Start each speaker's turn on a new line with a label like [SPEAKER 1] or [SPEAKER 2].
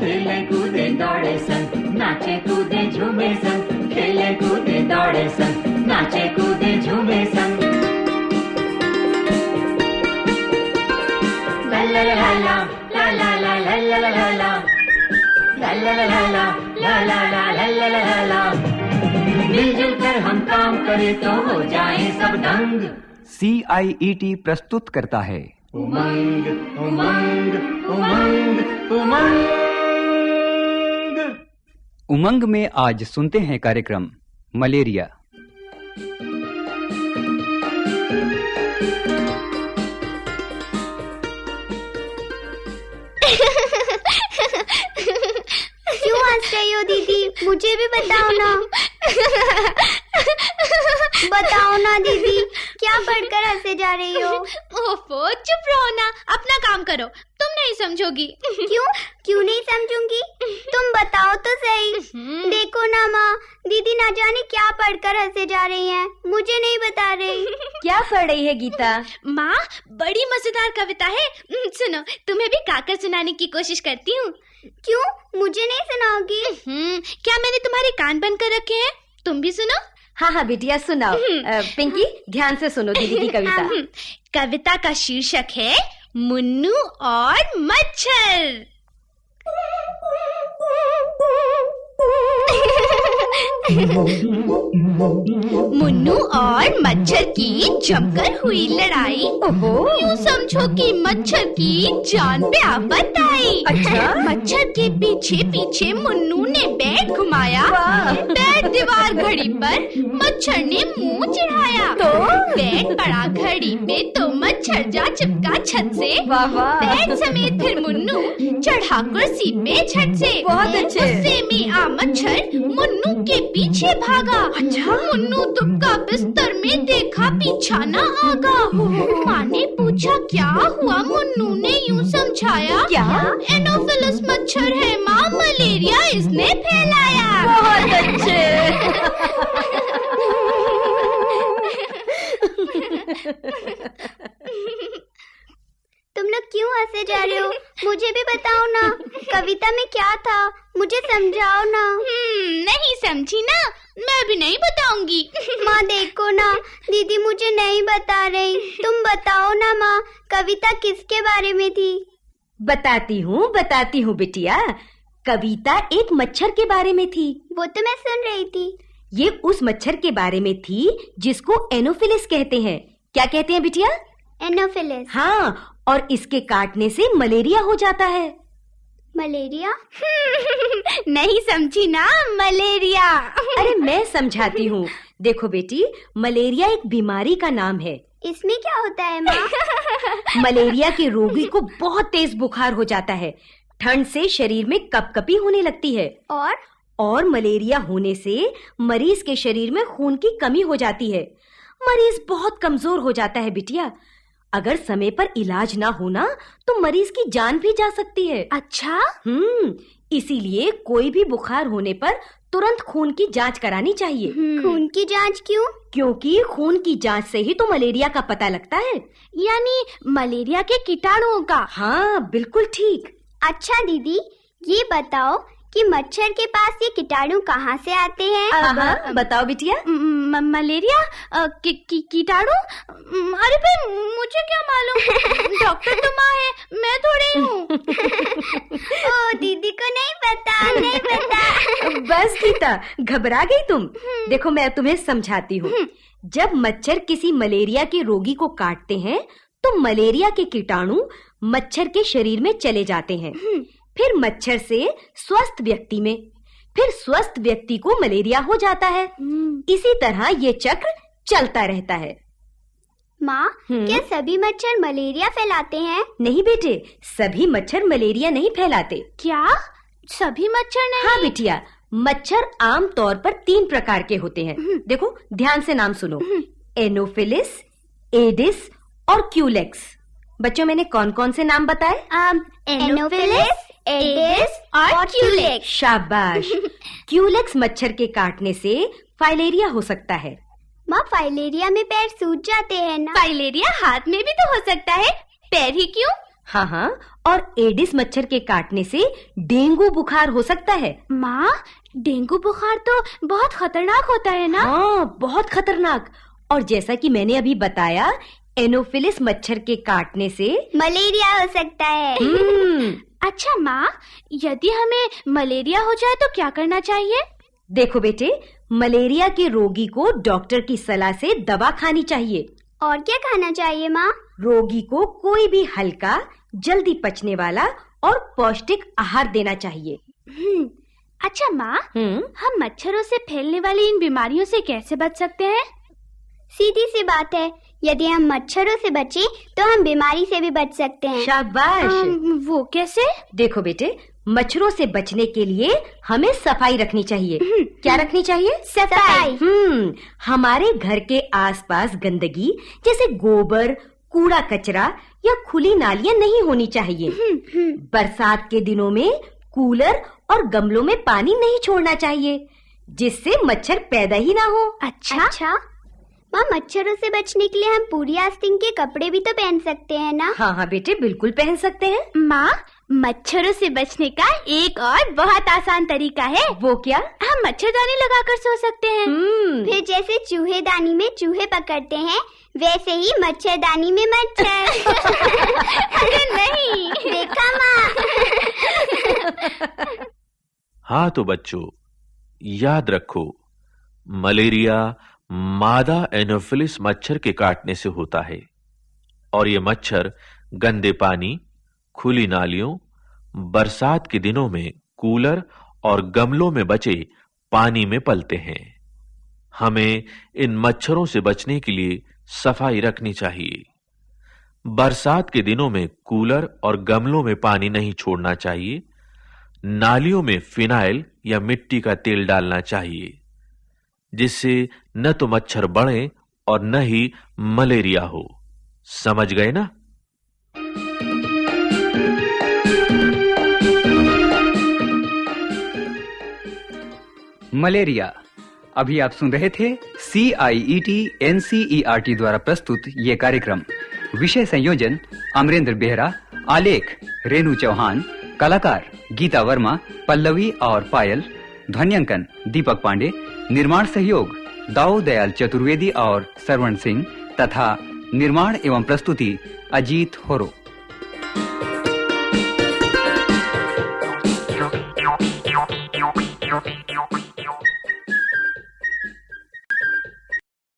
[SPEAKER 1] खेले कूदे दौड़े सन नाचे कूदे झूमे सन खेले कूदे दौड़े सन नाचे कूदे झूमे सन ला ला हम काम करें तो हो जाए सब दंग
[SPEAKER 2] सी आई ई टी प्रस्तुत करता है।
[SPEAKER 1] उमंग उमंग उमंग उमंग
[SPEAKER 2] उमंग में आज सुनते हैं कार्यक्रम मलेरिया।
[SPEAKER 3] क्यों हंस रही हो दीदी? मुझे भी बताओ ना। बताओ ना दीदी। क्या पढ़कर हंसे जा रही हो?
[SPEAKER 4] ओफो चुप रहो ना अपना काम करो। तुम नहीं समझोगी।
[SPEAKER 3] क्यों? क्यों नहीं समझूँगी? तुम बताओ तो सही।
[SPEAKER 4] हम्म,
[SPEAKER 3] देखो ना माँ दीदी ना जाने क्या पढ़कर हंसे जा रही हैं। मुझे नहीं बता रही।
[SPEAKER 5] क्या पढ़ रही है गीता?
[SPEAKER 4] माँ बड़ी मज़ेदार कविता है। हम्म, सुनो तुम्हें भी गाकर सुनाने की कोशिश करती हूँ।
[SPEAKER 3] क्यों? मुझे नहीं सुनाओगी।
[SPEAKER 4] हम्म, क्या मैंने तुम्हारे कान बंद कर रखे हैं? तुम भी सुनो।
[SPEAKER 5] हाँ हाँ बिटिया सुनाओ। पिंकी ध्यान से सुनो दीदी की कविता।
[SPEAKER 4] हम्म, कविता का शीर्षक है मुन्नू और मच्छर। मुन्नू और मच्छर की जमकर हुई लड़ाई।
[SPEAKER 5] ओहो।
[SPEAKER 4] यूँ समझो कि मच्छर की जान पे आफत आई।
[SPEAKER 5] अच्छा?
[SPEAKER 4] मच्छर के पीछे पीछे मुन्नू ने बैट घुमाया। बैट दीवार घड़ी पर मच्छर ने मुँह चढ़ाया।
[SPEAKER 5] तो?
[SPEAKER 4] बैट पड़ा घड़ी पे तो मच्छर जा चिपका छत से। बैट समेत फिर मुन्नू चढ़ा कुर्सी पे छत से।
[SPEAKER 5] बहुत अच्छे।
[SPEAKER 4] गुस्से में आ मच्छर मुन्नू के पीछे भागा। अच्छा। मुन्नू दुबका बिस्तर में देखा पीछा न आगा। माँ ने पूछा क्या हुआ? मुन्नू ने यूँ समझाया
[SPEAKER 5] क्या?
[SPEAKER 4] एनोफिलस मच्छर है माँ मलेरिया इसने फैलाया।
[SPEAKER 5] बहुत अच्छे।
[SPEAKER 3] तुम लोग क्यों हंसे जा रहे हो? मुझे भी बताओ ना। कविता में क्या था? मुझे समझाओ ना।
[SPEAKER 4] हम्म, नहीं समझी ना। मैं भी नहीं बताऊँगी।
[SPEAKER 3] माँ देखो ना। दीदी मुझे नहीं बता रही। तुम बताओ ना माँ कविता किसके बारे में थी?
[SPEAKER 5] बताती हूँ बताती हूँ बिटिया। कविता एक मच्छर के बारे में थी।
[SPEAKER 3] वो तो मैं सुन रही थी।
[SPEAKER 5] ये उस मच्छर के बारे में थी जिसको एनोफिलिस कहते हैं। क्या कहते हैं बिटिया?
[SPEAKER 3] एनोफिलिस।
[SPEAKER 5] हाँ और इसके काटने से मलेरिया हो जाता है।
[SPEAKER 3] मलेरिया?
[SPEAKER 4] नहीं समझी ना मलेरिया।
[SPEAKER 5] अरे मैं समझाती हूँ। देखो बेटी मलेरिया एक बीमारी का नाम है।
[SPEAKER 3] इसमें क्या होता है माँ?
[SPEAKER 5] मलेरिया के रोगी को बहुत तेज बुखार हो जाता है। ठंड से शरीर में कपकपी होने लगती है।
[SPEAKER 3] और?
[SPEAKER 5] और मलेरिया होने से मरीज़ के शरीर में खून की कमी हो जाती है। मरीज़ बहुत कमज़ोर हो जाता है बिटिया। अगर समय पर इलाज ना होना तो मरीज़ की जान भी जा सकती है।
[SPEAKER 4] अच्छा?
[SPEAKER 5] हम्म इसीलिए कोई भी बुखार होने पर तुरंत खून की जाँच करानी चाहिए।
[SPEAKER 3] खून की जाँच क्यों?
[SPEAKER 5] क्योंकि खून की जाँच से ही तो मलेरिया का पता लगता है।
[SPEAKER 4] यानी मलेरिया के कीटाणुओं का?
[SPEAKER 5] हाँ बिल्कुल ठीक।
[SPEAKER 3] अच्छा दीदी ये बताओ कि मच्छर के पास ये कीटाणु कहाँ से आते हैं?
[SPEAKER 5] हाँ, बताओ बिटिया।
[SPEAKER 4] मलेरिया की, की, कीटाणु? अरे भाई मुझे क्या मालूम? डॉक्टर तो माँ है मैं थोड़ी हूँ
[SPEAKER 3] ओ दीदी को नहीं पता नहीं पता।
[SPEAKER 5] बस गीता घबरा गई तुम। देखो मैं तुम्हें समझाती हूँ। जब मच्छर किसी मलेरिया के रोगी को काटते हैं तो मलेरिया के कीटाणु मच्छर के शरीर में चले जाते हैं। फिर मच्छर से स्वस्थ व्यक्ति में फिर स्वस्थ व्यक्ति को मलेरिया हो जाता है। इसी तरह ये चक्र चलता रहता है।
[SPEAKER 3] माँ
[SPEAKER 5] हम्म।
[SPEAKER 3] क्या सभी मच्छर मलेरिया फैलाते हैं?
[SPEAKER 5] नहीं बेटे सभी मच्छर मलेरिया नहीं फैलाते।
[SPEAKER 4] क्या? सभी मच्छर नहीं?
[SPEAKER 5] हाँ बिटिया मच्छर आम तौर पर तीन प्रकार के होते हैं। देखो ध्यान से नाम सुनो। एनोफिलिस एडिस और क्यूलेक्स। बच्चों मैंने कौन कौन से नाम बताए?
[SPEAKER 3] एनोफिलिस एडिस और क्यूलेक्स।
[SPEAKER 5] शाबाश। क्यूलेक्स मच्छर के काटने से फाइलेरिया हो सकता है।
[SPEAKER 3] माँ फाइलेरिया में पैर सूज जाते हैं ना।
[SPEAKER 4] फाइलेरिया हाथ में भी तो हो सकता है। पैर ही क्यों?
[SPEAKER 5] हाँ हाँ। और एडिस मच्छर के काटने से डेंगू बुखार हो सकता है।
[SPEAKER 4] माँ डेंगू बुखार तो बहुत खतरनाक होता है ना।
[SPEAKER 5] हाँ बहुत खतरनाक। और जैसा कि मैंने अभी बताया एनोफिलिस मच्छर के काटने से
[SPEAKER 3] मलेरिया हो सकता है।
[SPEAKER 5] हम्म,
[SPEAKER 4] अच्छा माँ यदि हमें मलेरिया हो जाए तो क्या करना चाहिए?
[SPEAKER 5] देखो बेटे मलेरिया के रोगी को डॉक्टर की सलाह से दवा खानी चाहिए।
[SPEAKER 3] और क्या खाना चाहिए माँ?
[SPEAKER 5] रोगी को कोई भी हल्का जल्दी पचने वाला और पौष्टिक आहार देना चाहिए।
[SPEAKER 4] हम्म, अच्छा माँ
[SPEAKER 5] हम्म।
[SPEAKER 4] हम मच्छरों से फैलने वाली इन बीमारियों से कैसे बच सकते हैं?
[SPEAKER 3] सीधी सी बात है यदि हम मच्छरों से बचें तो हम बीमारी से भी बच सकते हैं।
[SPEAKER 5] शाबाश!
[SPEAKER 4] वो कैसे?
[SPEAKER 5] देखो बेटे मच्छरों से बचने के लिए हमें सफ़ाई रखनी चाहिए। क्या रखनी चाहिए?
[SPEAKER 3] सफ़ाई।
[SPEAKER 5] हम्म हमारे घर के आसपास गंदगी जैसे गोबर कूड़ा कचरा या खुली नालियाँ नहीं होनी चाहिए। बरसात के दिनों में कूलर और गमलों में पानी नहीं छोड़ना चाहिए जिससे मच्छर पैदा ही ना हो।
[SPEAKER 4] अच्छा।
[SPEAKER 3] अच्छा। माँ मच्छरों से बचने के लिए हम पूरी आस्तीन के कपड़े भी तो पहन सकते हैं ना?
[SPEAKER 5] हाँ हाँ बेटे बिल्कुल पहन सकते हैं।
[SPEAKER 4] माँ मच्छरों से बचने का एक और बहुत आसान तरीका है।
[SPEAKER 5] वो क्या?
[SPEAKER 4] हम मच्छरदानी लगाकर सो सकते हैं।
[SPEAKER 5] हम्म।
[SPEAKER 3] फिर जैसे चूहे दानी में चूहे पकड़ते हैं वैसे ही मच्छरदानी में मच्छर।
[SPEAKER 4] अरे नहीं।
[SPEAKER 3] देखा माँ?
[SPEAKER 6] हाँ तो बच्चों याद रखो मलेरिया मादा एनोफिलिस मच्छर के काटने से होता है, और ये मच्छर गंदे पानी, खुली नालियों, बरसात के दिनों में कूलर और गमलों में बचे पानी में पलते हैं। हमें इन मच्छरों से बचने के लिए सफ़ाई रखनी चाहिए। बरसात के दिनों में कूलर और गमलों में पानी नहीं छोड़ना चाहिए। नालियों में फिनाइल या मिट्टी का तेल डालना चाहिए। जिससे न तो मच्छर बढ़े और न ही मलेरिया हो। समझ गए ना?
[SPEAKER 2] मलेरिया। अभी आप सुन रहे थे C I E T N C E R T द्वारा प्रस्तुत ये कार्यक्रम। विषय संयोजन, अमरेंद्र बेहरा, आलेख, रेणु चौहान, कलाकार, गीता वर्मा, पल्लवी और पायल, ध्वन्यांकन, दीपक पांडे निर्माण सहयोग दाऊ दयाल चतुर्वेदी और सरवण सिंह तथा निर्माण एवं प्रस्तुति अजीत होरो।